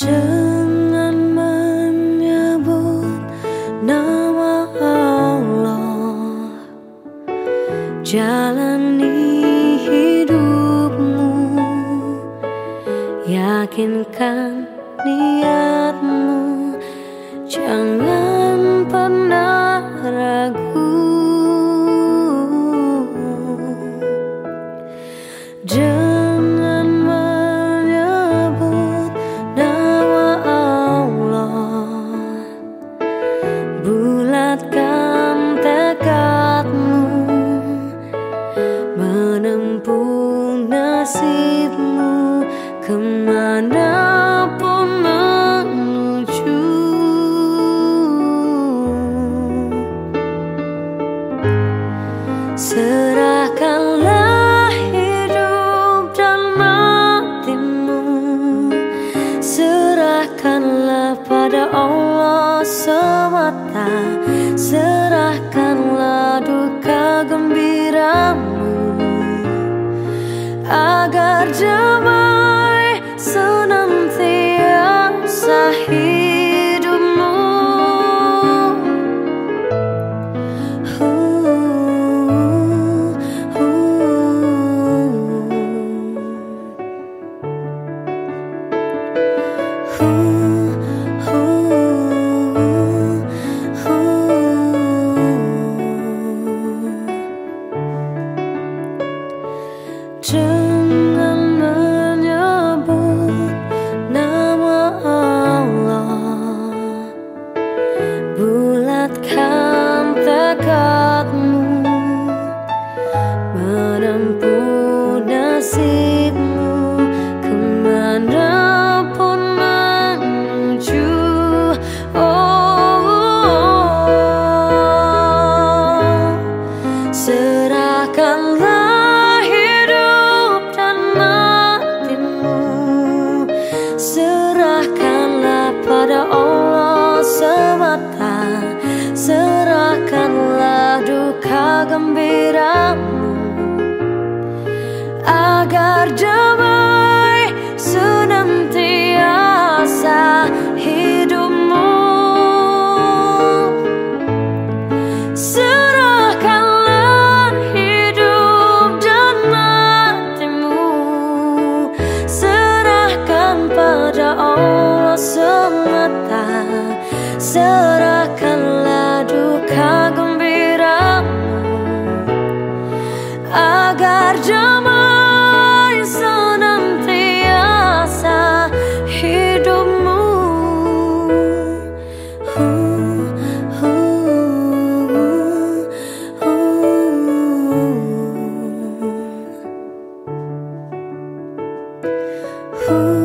Jangan menyebut nama Allah. Jalani hidupmu. Yakinkan niatmu. Jangan nasibmu Ke mana pun menuju. Serahkanlah hidup dan matimu. Serahkanlah pada Allah semata. Serahkanlah duka gembiramu. Agar damai senantiasa Serahkanlah pada Allah semata. Serahkanlah duka gembiramu Agar damai Serahkanlah duka gembiramu Agar damai senantiasa hidupmu uh, uh, uh, uh. uh.